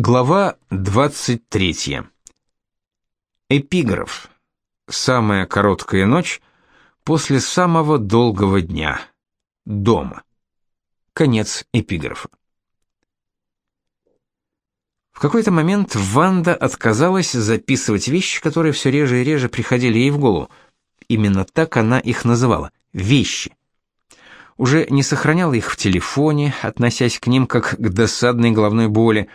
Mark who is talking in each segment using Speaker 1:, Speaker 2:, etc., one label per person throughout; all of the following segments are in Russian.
Speaker 1: Глава 23. Эпиграф. Самая короткая ночь после самого долгого дня. Дома. Конец эпиграфа. В какой-то момент Ванда отказалась записывать вещи, которые все реже и реже приходили ей в голову. Именно так она их называла вещи. Уже не сохраняла их в телефоне, относясь к ним как к досадной головной боли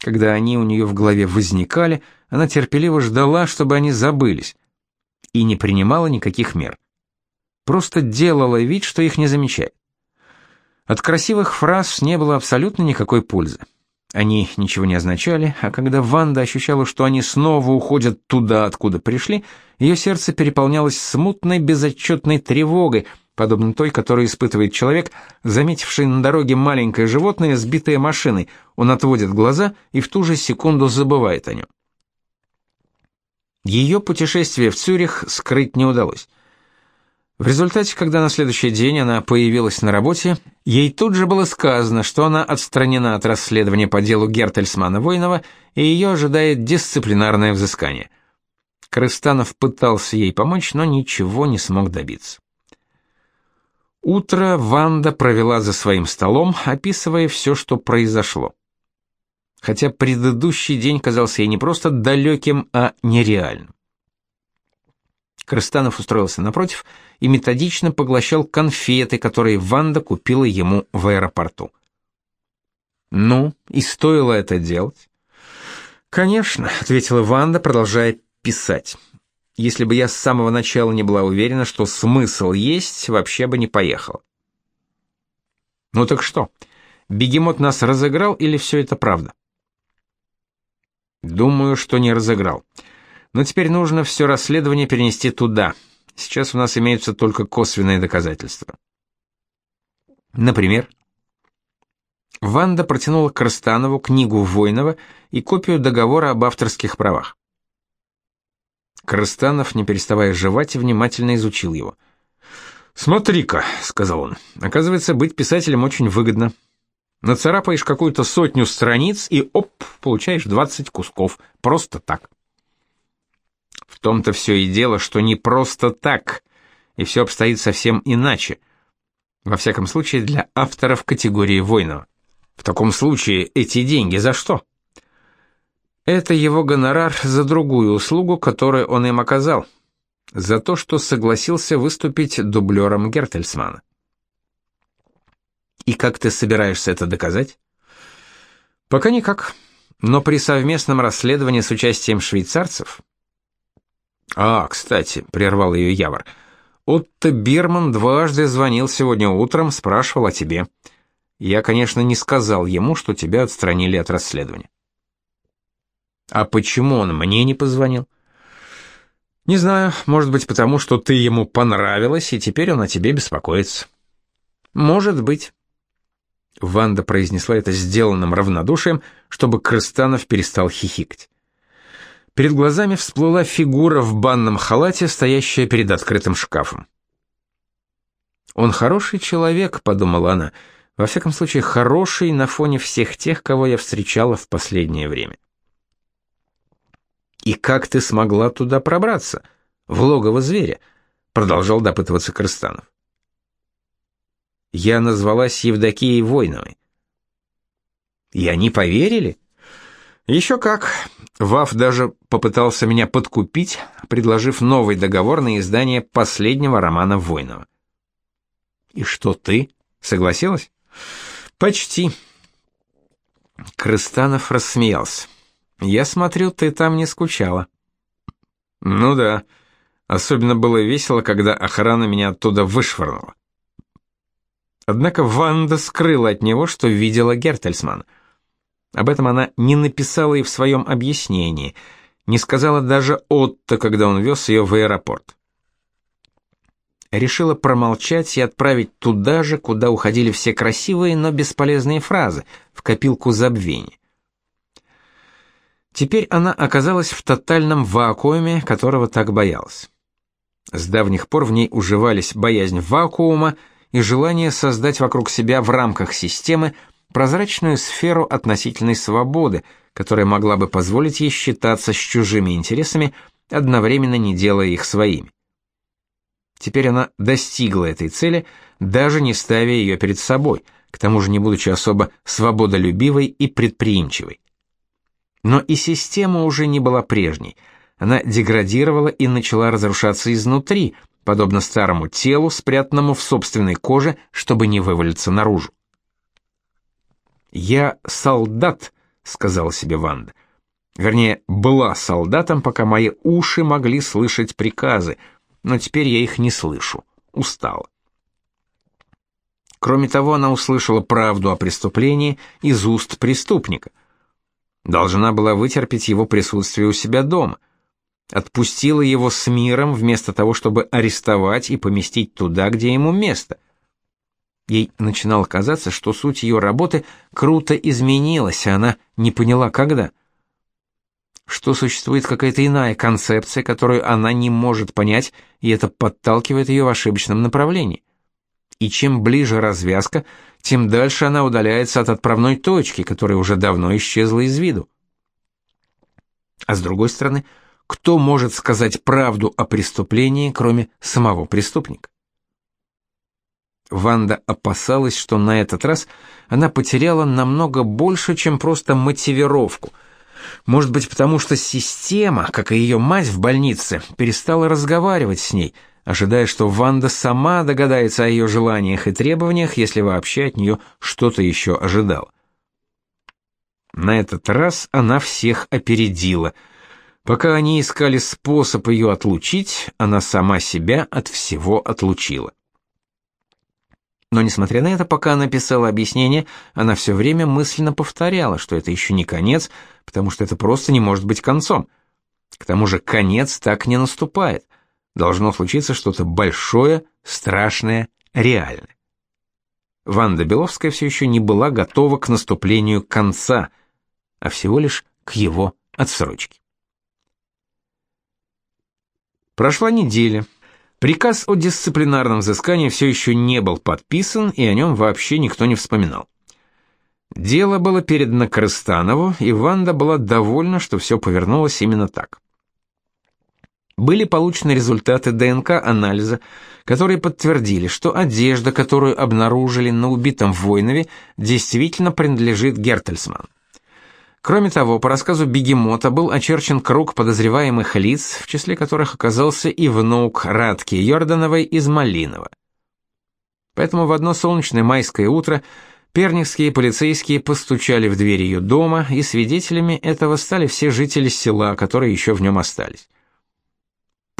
Speaker 1: когда они у нее в голове возникали, она терпеливо ждала, чтобы они забылись, и не принимала никаких мер. Просто делала вид, что их не замечает. От красивых фраз не было абсолютно никакой пользы. Они ничего не означали, а когда Ванда ощущала, что они снова уходят туда, откуда пришли, ее сердце переполнялось смутной безотчетной тревогой, подобно той, которую испытывает человек, заметивший на дороге маленькое животное, сбитое машиной. Он отводит глаза и в ту же секунду забывает о нем. Ее путешествие в Цюрих скрыть не удалось. В результате, когда на следующий день она появилась на работе, ей тут же было сказано, что она отстранена от расследования по делу Гертельсмана-Войнова, и ее ожидает дисциплинарное взыскание. Крыстанов пытался ей помочь, но ничего не смог добиться. Утро Ванда провела за своим столом, описывая все, что произошло. Хотя предыдущий день казался ей не просто далеким, а нереальным. Крыстанов устроился напротив и методично поглощал конфеты, которые Ванда купила ему в аэропорту. Ну, и стоило это делать? Конечно, ответила Ванда, продолжая писать. Если бы я с самого начала не была уверена, что смысл есть, вообще бы не поехал. Ну так что? Бегемот нас разыграл или все это правда? Думаю, что не разыграл. Но теперь нужно все расследование перенести туда. Сейчас у нас имеются только косвенные доказательства. Например, Ванда протянула Крастанову книгу Войнова и копию договора об авторских правах. Крыстанов, не переставая жевать, внимательно изучил его. «Смотри-ка», — сказал он, — «оказывается, быть писателем очень выгодно. Нацарапаешь какую-то сотню страниц и, оп, получаешь 20 кусков. Просто так». В том-то все и дело, что не просто так, и все обстоит совсем иначе. Во всяком случае, для авторов категории воинов. В таком случае эти деньги за что? Это его гонорар за другую услугу, которую он им оказал, за то, что согласился выступить дублером Гертельсмана. И как ты собираешься это доказать? Пока никак, но при совместном расследовании с участием швейцарцев... А, кстати, прервал ее Явор, Отто Бирман дважды звонил сегодня утром, спрашивал о тебе. Я, конечно, не сказал ему, что тебя отстранили от расследования. А почему он мне не позвонил? Не знаю, может быть, потому что ты ему понравилась, и теперь он о тебе беспокоится. Может быть. Ванда произнесла это сделанным равнодушием, чтобы Крыстанов перестал хихикать. Перед глазами всплыла фигура в банном халате, стоящая перед открытым шкафом. «Он хороший человек», — подумала она, — «во всяком случае, хороший на фоне всех тех, кого я встречала в последнее время». И как ты смогла туда пробраться? В логово зверя, продолжал допытываться Крыстанов. Я назвалась Евдокией Войновой. И они поверили? Еще как. Вав даже попытался меня подкупить, предложив новый договор на издание последнего романа Войнова. И что ты? Согласилась? Почти. Крыстанов рассмеялся. Я смотрю, ты там не скучала. Ну да. Особенно было весело, когда охрана меня оттуда вышвырнула. Однако Ванда скрыла от него, что видела Гертельсман. Об этом она не написала и в своем объяснении, не сказала даже Отто, когда он вез ее в аэропорт. Решила промолчать и отправить туда же, куда уходили все красивые, но бесполезные фразы, в копилку забвения. Теперь она оказалась в тотальном вакууме, которого так боялась. С давних пор в ней уживались боязнь вакуума и желание создать вокруг себя в рамках системы прозрачную сферу относительной свободы, которая могла бы позволить ей считаться с чужими интересами, одновременно не делая их своими. Теперь она достигла этой цели, даже не ставя ее перед собой, к тому же не будучи особо свободолюбивой и предприимчивой. Но и система уже не была прежней. Она деградировала и начала разрушаться изнутри, подобно старому телу, спрятанному в собственной коже, чтобы не вывалиться наружу. «Я солдат», — сказала себе Ванда. Вернее, была солдатом, пока мои уши могли слышать приказы, но теперь я их не слышу. Устала. Кроме того, она услышала правду о преступлении из уст преступника. Должна была вытерпеть его присутствие у себя дома. Отпустила его с миром вместо того, чтобы арестовать и поместить туда, где ему место — Ей начинало казаться, что суть ее работы круто изменилась, а она не поняла, когда. Что существует какая-то иная концепция, которую она не может понять, и это подталкивает ее в ошибочном направлении. И чем ближе развязка, тем дальше она удаляется от отправной точки, которая уже давно исчезла из виду. А с другой стороны, кто может сказать правду о преступлении, кроме самого преступника? Ванда опасалась, что на этот раз она потеряла намного больше, чем просто мотивировку. Может быть, потому что система, как и ее мать в больнице, перестала разговаривать с ней, ожидая, что Ванда сама догадается о ее желаниях и требованиях, если вообще от нее что-то еще ожидала. На этот раз она всех опередила. Пока они искали способ ее отлучить, она сама себя от всего отлучила. Но несмотря на это, пока она писала объяснение, она все время мысленно повторяла, что это еще не конец, потому что это просто не может быть концом. К тому же конец так не наступает. Должно случиться что-то большое, страшное, реальное. Ванда Беловская все еще не была готова к наступлению конца, а всего лишь к его отсрочке. Прошла неделя. Приказ о дисциплинарном взыскании все еще не был подписан, и о нем вообще никто не вспоминал. Дело было передано Крыстанову, и Ванда была довольна, что все повернулось именно так. Были получены результаты ДНК-анализа, которые подтвердили, что одежда, которую обнаружили на убитом Войнове, действительно принадлежит Гертельсману. Кроме того, по рассказу Бегемота был очерчен круг подозреваемых лиц, в числе которых оказался и внук Радки Йордановой из Малинова. Поэтому в одно солнечное майское утро пернихские полицейские постучали в дверь ее дома, и свидетелями этого стали все жители села, которые еще в нем остались.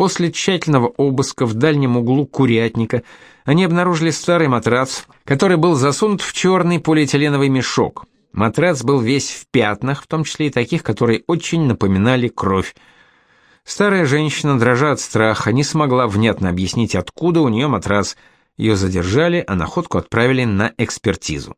Speaker 1: После тщательного обыска в дальнем углу курятника они обнаружили старый матрац, который был засунут в черный полиэтиленовый мешок. Матрац был весь в пятнах, в том числе и таких, которые очень напоминали кровь. Старая женщина, дрожа от страха, не смогла внятно объяснить, откуда у нее матрас. Ее задержали, а находку отправили на экспертизу.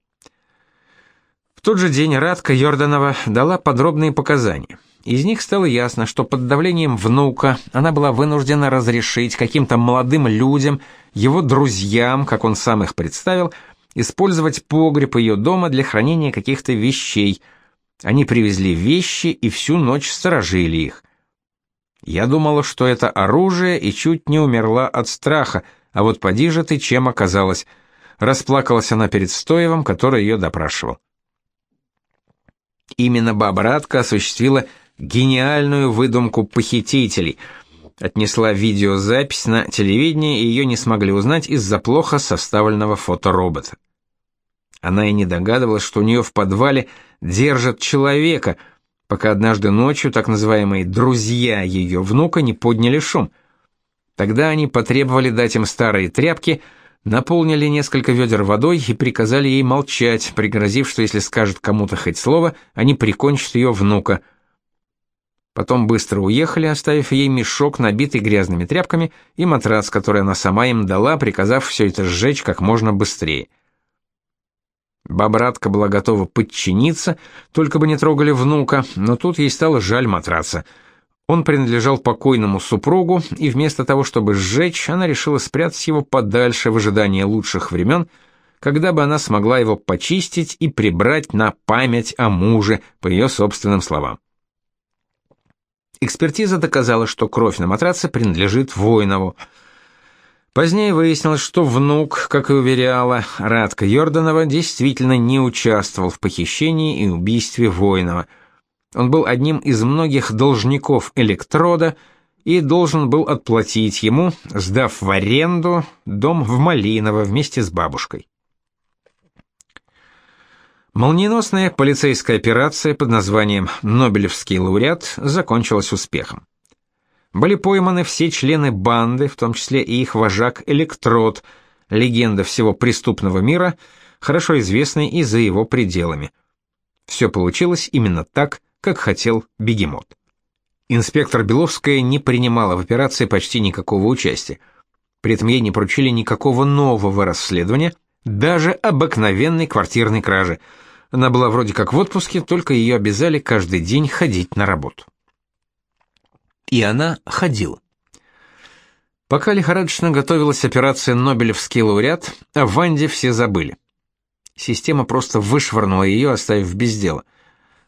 Speaker 1: В тот же день Радка Йорданова дала подробные показания. Из них стало ясно, что под давлением внука она была вынуждена разрешить каким-то молодым людям, его друзьям, как он сам их представил, использовать погреб ее дома для хранения каких-то вещей. Они привезли вещи и всю ночь сторожили их. Я думала, что это оружие, и чуть не умерла от страха, а вот поди же ты чем оказалась. Расплакалась она перед Стоевым, который ее допрашивал. Именно Бабратка осуществила гениальную выдумку похитителей — отнесла видеозапись на телевидение, и ее не смогли узнать из-за плохо составленного фоторобота. Она и не догадывалась, что у нее в подвале держат человека, пока однажды ночью так называемые «друзья» ее внука не подняли шум. Тогда они потребовали дать им старые тряпки, наполнили несколько ведер водой и приказали ей молчать, пригрозив, что если скажет кому-то хоть слово, они прикончат ее внука – Потом быстро уехали, оставив ей мешок, набитый грязными тряпками, и матрас, который она сама им дала, приказав все это сжечь как можно быстрее. Бабратка была готова подчиниться, только бы не трогали внука, но тут ей стало жаль матраца. Он принадлежал покойному супругу, и вместо того, чтобы сжечь, она решила спрятать его подальше в ожидании лучших времен, когда бы она смогла его почистить и прибрать на память о муже, по ее собственным словам. Экспертиза доказала, что кровь на матраце принадлежит Воинову. Позднее выяснилось, что внук, как и уверяла Радка Йорданова, действительно не участвовал в похищении и убийстве Воинова. Он был одним из многих должников электрода и должен был отплатить ему, сдав в аренду дом в Малиново вместе с бабушкой. Молниеносная полицейская операция под названием «Нобелевский лауреат» закончилась успехом были пойманы все члены банды, в том числе и их вожак Электрод, легенда всего преступного мира, хорошо известный и за его пределами. Все получилось именно так, как хотел Бегемот. Инспектор Беловская не принимала в операции почти никакого участия. При этом ей не поручили никакого нового расследования, даже обыкновенной квартирной кражи. Она была вроде как в отпуске, только ее обязали каждый день ходить на работу и она ходила. Пока лихорадочно готовилась операция «Нобелевский лауреат», о Ванде все забыли. Система просто вышвырнула ее, оставив без дела.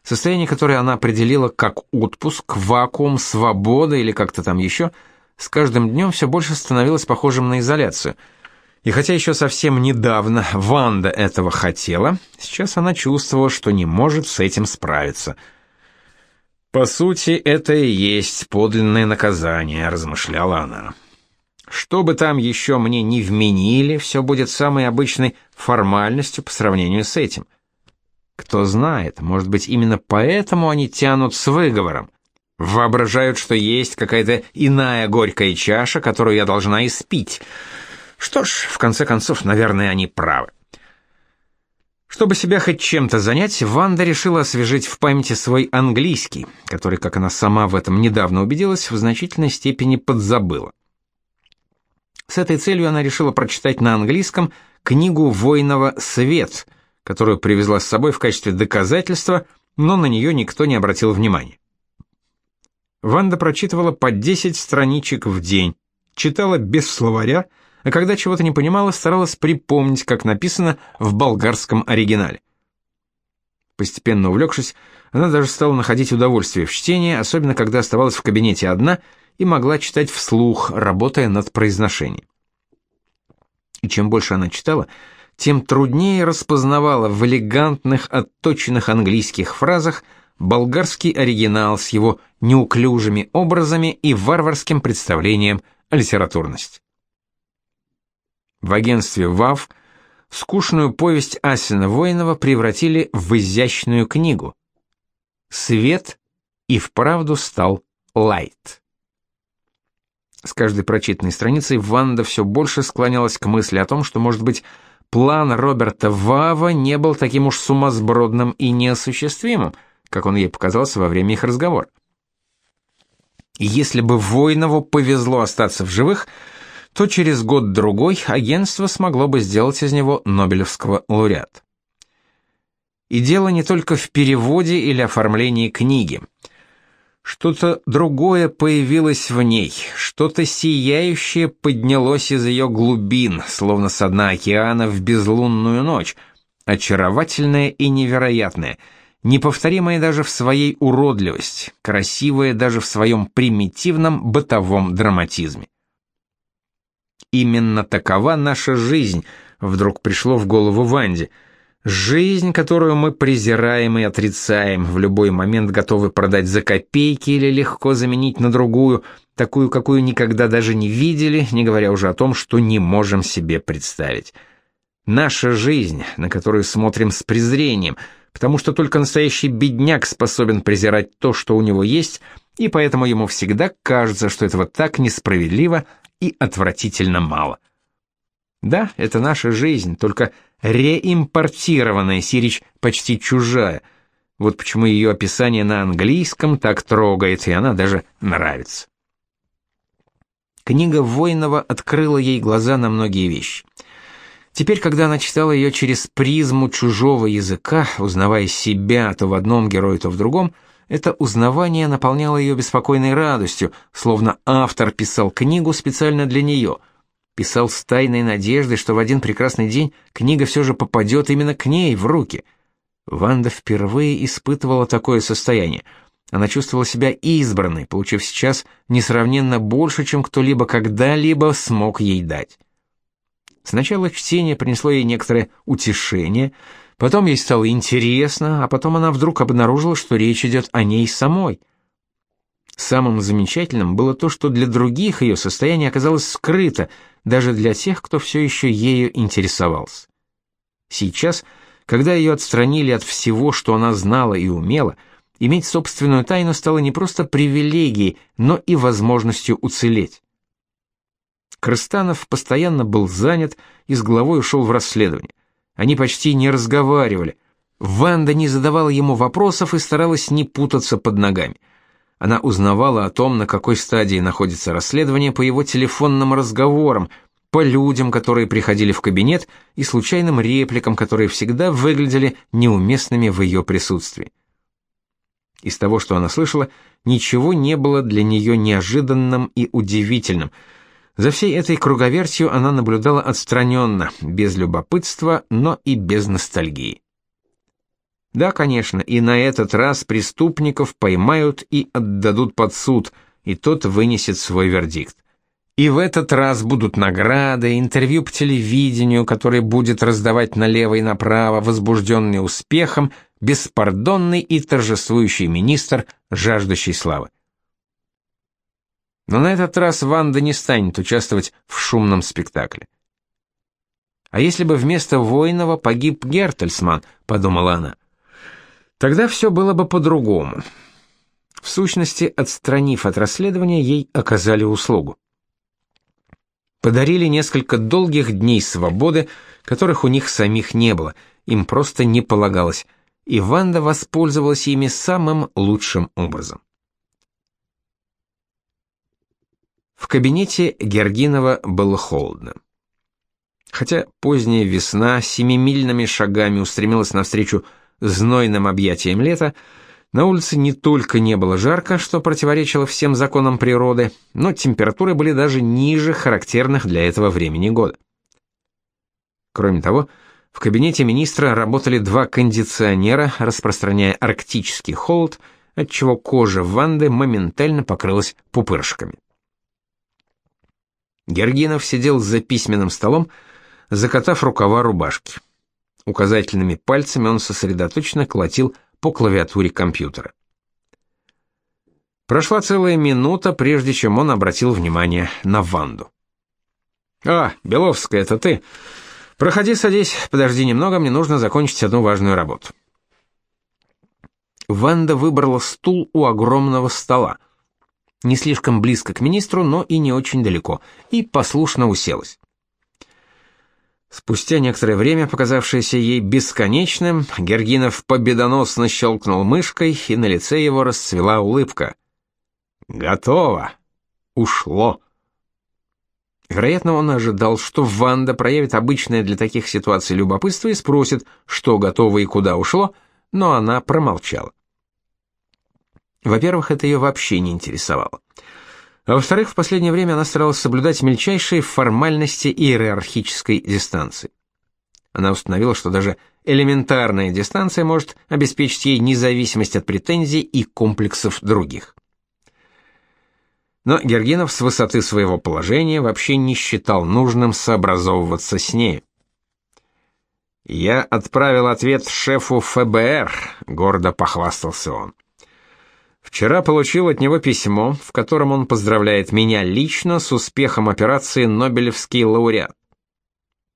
Speaker 1: Состояние, которое она определила как отпуск, вакуум, свобода или как-то там еще, с каждым днем все больше становилось похожим на изоляцию. И хотя еще совсем недавно Ванда этого хотела, сейчас она чувствовала, что не может с этим справиться – по сути, это и есть подлинное наказание, размышляла она. Что бы там еще мне не вменили, все будет самой обычной формальностью по сравнению с этим. Кто знает, может быть, именно поэтому они тянут с выговором. Воображают, что есть какая-то иная горькая чаша, которую я должна испить. Что ж, в конце концов, наверное, они правы. Чтобы себя хоть чем-то занять, Ванда решила освежить в памяти свой английский, который, как она сама в этом недавно убедилась, в значительной степени подзабыла. С этой целью она решила прочитать на английском книгу Войнова «Свет», которую привезла с собой в качестве доказательства, но на нее никто не обратил внимания. Ванда прочитывала по 10 страничек в день, читала без словаря, а когда чего-то не понимала, старалась припомнить, как написано в болгарском оригинале. Постепенно увлекшись, она даже стала находить удовольствие в чтении, особенно когда оставалась в кабинете одна и могла читать вслух, работая над произношением. И чем больше она читала, тем труднее распознавала в элегантных, отточенных английских фразах болгарский оригинал с его неуклюжими образами и варварским представлением о литературности. В агентстве ВАВ скучную повесть Асина Воинова превратили в изящную книгу. Свет и вправду стал лайт. С каждой прочитанной страницей Ванда все больше склонялась к мысли о том, что, может быть, план Роберта Вава не был таким уж сумасбродным и неосуществимым, как он ей показался во время их разговора. Если бы Войнову повезло остаться в живых, то через год-другой агентство смогло бы сделать из него Нобелевского лауреата. И дело не только в переводе или оформлении книги. Что-то другое появилось в ней, что-то сияющее поднялось из ее глубин, словно со дна океана в безлунную ночь, очаровательное и невероятное, неповторимое даже в своей уродливости, красивое даже в своем примитивном бытовом драматизме. Именно такова наша жизнь, вдруг пришло в голову Ванде. Жизнь, которую мы презираем и отрицаем, в любой момент готовы продать за копейки или легко заменить на другую, такую, какую никогда даже не видели, не говоря уже о том, что не можем себе представить. Наша жизнь, на которую смотрим с презрением, потому что только настоящий бедняк способен презирать то, что у него есть, и поэтому ему всегда кажется, что этого так несправедливо, и отвратительно мало. Да, это наша жизнь, только реимпортированная, Сирич почти чужая. Вот почему ее описание на английском так трогает, и она даже нравится. Книга Войнова открыла ей глаза на многие вещи. Теперь, когда она читала ее через призму чужого языка, узнавая себя то в одном герое, то в другом, это узнавание наполняло ее беспокойной радостью, словно автор писал книгу специально для нее. писал с тайной надеждой, что в один прекрасный день книга все же попадет именно к ней в руки. Ванда впервые испытывала такое состояние. Она чувствовала себя избранной, получив сейчас несравненно больше, чем кто-либо когда-либо смог ей дать. Сначала чтение принесло ей некоторое утешение, потом ей стало интересно, а потом она вдруг обнаружила, что речь идет о ней самой. Самым замечательным было то, что для других ее состояние оказалось скрыто, даже для тех, кто все еще ею интересовался. Сейчас, когда ее отстранили от всего, что она знала и умела, иметь собственную тайну стало не просто привилегией, но и возможностью уцелеть. Крыстанов постоянно был занят и с головой ушел в расследование. Они почти не разговаривали. Ванда не задавала ему вопросов и старалась не путаться под ногами. Она узнавала о том, на какой стадии находится расследование по его телефонным разговорам, по людям, которые приходили в кабинет, и случайным репликам, которые всегда выглядели неуместными в ее присутствии. Из того, что она слышала, ничего не было для нее неожиданным и удивительным – за всей этой круговертью она наблюдала отстраненно, без любопытства, но и без ностальгии. Да, конечно, и на этот раз преступников поймают и отдадут под суд, и тот вынесет свой вердикт. И в этот раз будут награды, интервью по телевидению, которое будет раздавать налево и направо, возбужденный успехом, беспардонный и торжествующий министр, жаждущий славы. Но на этот раз Ванда не станет участвовать в шумном спектакле. А если бы вместо Воинова погиб Гертельсман, подумала она. Тогда все было бы по-другому. В сущности, отстранив от расследования, ей оказали услугу. Подарили несколько долгих дней свободы, которых у них самих не было, им просто не полагалось, и Ванда воспользовалась ими самым лучшим образом. В кабинете Гергинова было холодно. Хотя поздняя весна семимильными шагами устремилась навстречу знойным объятиям лета, на улице не только не было жарко, что противоречило всем законам природы, но температуры были даже ниже характерных для этого времени года. Кроме того, в кабинете министра работали два кондиционера, распространяя арктический холод, отчего кожа Ванды моментально покрылась пупырышками. Гергинов сидел за письменным столом, закатав рукава рубашки. Указательными пальцами он сосредоточенно колотил по клавиатуре компьютера. Прошла целая минута, прежде чем он обратил внимание на Ванду. «А, Беловская, это ты? Проходи, садись, подожди немного, мне нужно закончить одну важную работу». Ванда выбрала стул у огромного стола не слишком близко к министру, но и не очень далеко, и послушно уселась. Спустя некоторое время, показавшееся ей бесконечным, Гергинов победоносно щелкнул мышкой, и на лице его расцвела улыбка. «Готово! Ушло!» Вероятно, он ожидал, что Ванда проявит обычное для таких ситуаций любопытство и спросит, что готово и куда ушло, но она промолчала. Во-первых, это ее вообще не интересовало. А во-вторых, в последнее время она старалась соблюдать мельчайшие формальности иерархической дистанции. Она установила, что даже элементарная дистанция может обеспечить ей независимость от претензий и комплексов других. Но Гергинов с высоты своего положения вообще не считал нужным сообразовываться с ней. «Я отправил ответ шефу ФБР», — гордо похвастался он. Вчера получил от него письмо, в котором он поздравляет меня лично с успехом операции Нобелевский лауреат.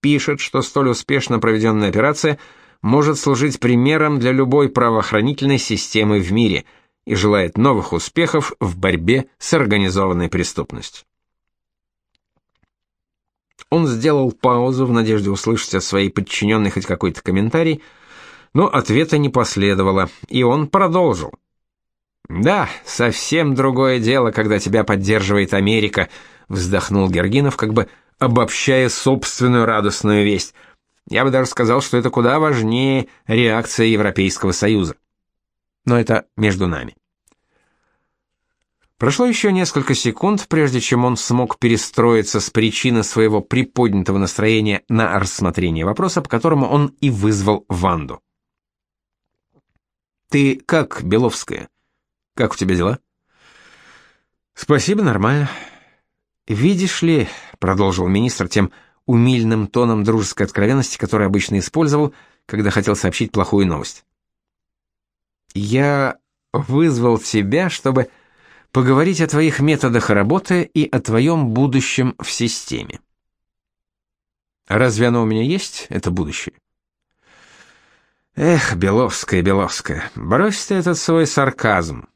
Speaker 1: Пишет, что столь успешно проведенная операция может служить примером для любой правоохранительной системы в мире и желает новых успехов в борьбе с организованной преступностью. Он сделал паузу в надежде услышать от своей подчиненной хоть какой-то комментарий, но ответа не последовало, и он продолжил. Да, совсем другое дело, когда тебя поддерживает Америка, вздохнул Гергинов, как бы обобщая собственную радостную весть. Я бы даже сказал, что это куда важнее реакция Европейского Союза. Но это между нами. Прошло еще несколько секунд, прежде чем он смог перестроиться с причины своего приподнятого настроения на рассмотрение вопроса, по которому он и вызвал Ванду. «Ты как, Беловская? Как у тебя дела?» «Спасибо, нормально». «Видишь ли», — продолжил министр тем умильным тоном дружеской откровенности, который обычно использовал, когда хотел сообщить плохую новость. «Я вызвал тебя, чтобы...» поговорить о твоих методах работы и о твоем будущем в системе. Разве оно у меня есть, это будущее? Эх, Беловская, Беловская, брось ты этот свой сарказм.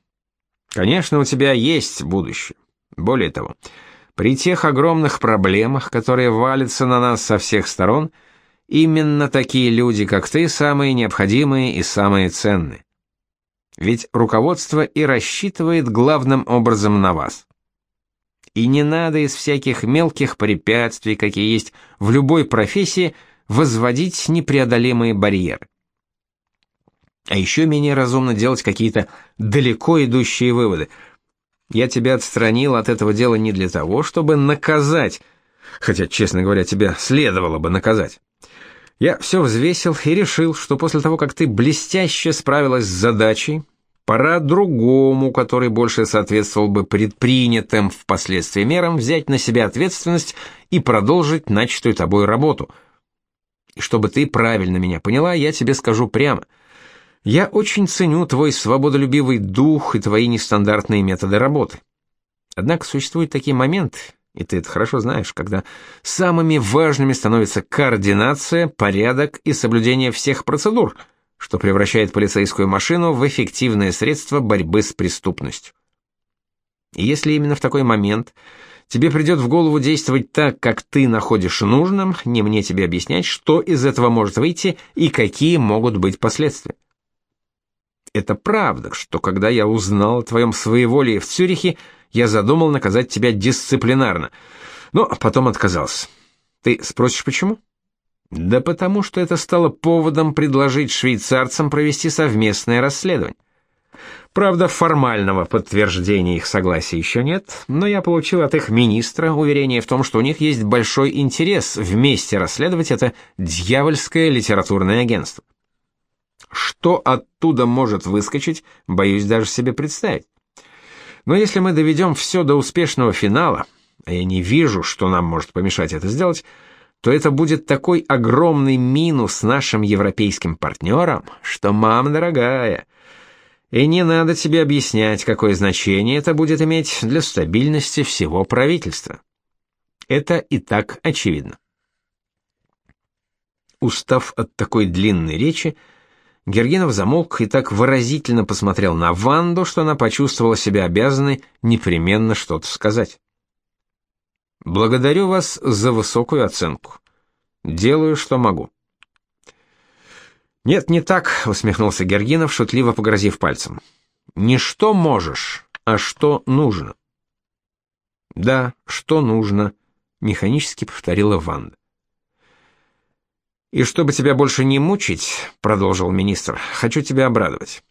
Speaker 1: Конечно, у тебя есть будущее. Более того, при тех огромных проблемах, которые валятся на нас со всех сторон, именно такие люди, как ты, самые необходимые и самые ценные. Ведь руководство и рассчитывает главным образом на вас. И не надо из всяких мелких препятствий, какие есть в любой профессии, возводить непреодолимые барьеры. А еще менее разумно делать какие-то далеко идущие выводы. Я тебя отстранил от этого дела не для того, чтобы наказать, хотя, честно говоря, тебя следовало бы наказать. Я все взвесил и решил, что после того, как ты блестяще справилась с задачей, пора другому, который больше соответствовал бы предпринятым впоследствии мерам, взять на себя ответственность и продолжить начатую тобой работу. И чтобы ты правильно меня поняла, я тебе скажу прямо. Я очень ценю твой свободолюбивый дух и твои нестандартные методы работы. Однако существуют такие моменты, и ты это хорошо знаешь, когда самыми важными становятся координация, порядок и соблюдение всех процедур, что превращает полицейскую машину в эффективное средство борьбы с преступностью. И если именно в такой момент тебе придет в голову действовать так, как ты находишь нужным, не мне тебе объяснять, что из этого может выйти и какие могут быть последствия. Это правда, что когда я узнал о твоем своеволии в Цюрихе, я задумал наказать тебя дисциплинарно, но потом отказался. Ты спросишь, почему? Да потому что это стало поводом предложить швейцарцам провести совместное расследование. Правда, формального подтверждения их согласия еще нет, но я получил от их министра уверение в том, что у них есть большой интерес вместе расследовать это дьявольское литературное агентство. Что оттуда может выскочить, боюсь даже себе представить. Но если мы доведем все до успешного финала, а я не вижу, что нам может помешать это сделать, то это будет такой огромный минус нашим европейским партнерам, что, мама дорогая, и не надо тебе объяснять, какое значение это будет иметь для стабильности всего правительства. Это и так очевидно. Устав от такой длинной речи, Гергинов замолк и так выразительно посмотрел на Ванду, что она почувствовала себя обязанной непременно что-то сказать. Благодарю вас за высокую оценку. Делаю, что могу. Нет, не так, усмехнулся Гергинов, шутливо погрозив пальцем. Не что можешь, а что нужно. Да, что нужно, механически повторила Ванда. И чтобы тебя больше не мучить, продолжил министр, хочу тебя обрадовать.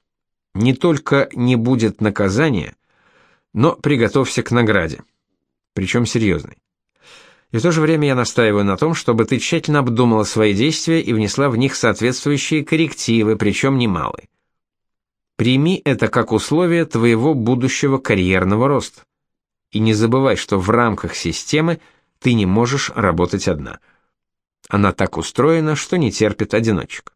Speaker 1: Не только не будет наказания, но приготовься к награде. Причем серьезной. И в то же время я настаиваю на том, чтобы ты тщательно обдумала свои действия и внесла в них соответствующие коррективы, причем немалые. Прими это как условие твоего будущего карьерного роста. И не забывай, что в рамках системы ты не можешь работать одна. Она так устроена, что не терпит одиночек.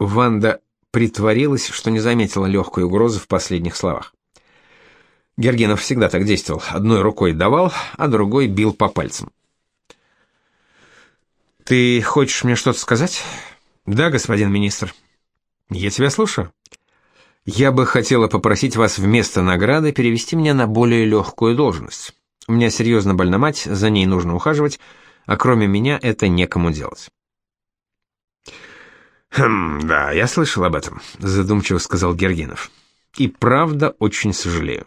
Speaker 1: Ванда притворилась, что не заметила легкой угрозы в последних словах. Гергенов всегда так действовал. Одной рукой давал, а другой бил по пальцам. Ты хочешь мне что-то сказать? Да, господин министр. Я тебя слушаю. Я бы хотела попросить вас вместо награды перевести меня на более легкую должность. У меня серьезно больна мать, за ней нужно ухаживать, а кроме меня это некому делать. Хм, да, я слышал об этом, задумчиво сказал Гергинов. И правда очень сожалею.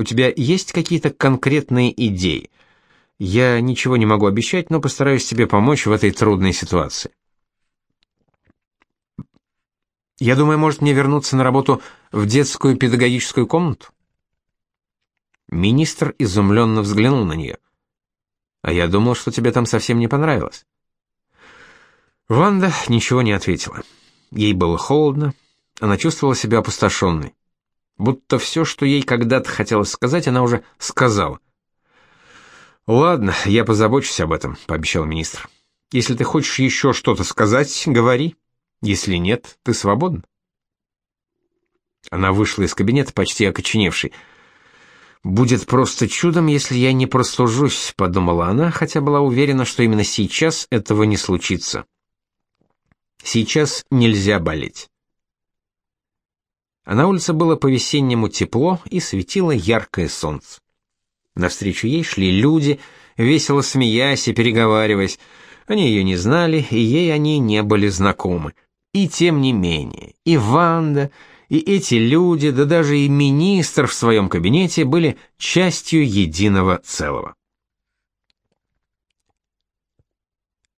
Speaker 1: У тебя есть какие-то конкретные идеи? Я ничего не могу обещать, но постараюсь тебе помочь в этой трудной ситуации. Я думаю, может мне вернуться на работу в детскую педагогическую комнату? Министр изумленно взглянул на нее. А я думал, что тебе там совсем не понравилось. Ванда ничего не ответила. Ей было холодно, она чувствовала себя опустошенной. Будто все, что ей когда-то хотелось сказать, она уже сказала. «Ладно, я позабочусь об этом», — пообещал министр. «Если ты хочешь еще что-то сказать, говори. Если нет, ты свободен». Она вышла из кабинета почти окоченевшей. «Будет просто чудом, если я не прослужусь», — подумала она, хотя была уверена, что именно сейчас этого не случится. Сейчас нельзя болеть. А на улице было по-весеннему тепло и светило яркое солнце. Навстречу ей шли люди, весело смеясь и переговариваясь. Они ее не знали, и ей они не были знакомы. И тем не менее, и Ванда, и эти люди, да даже и министр в своем кабинете были частью единого целого.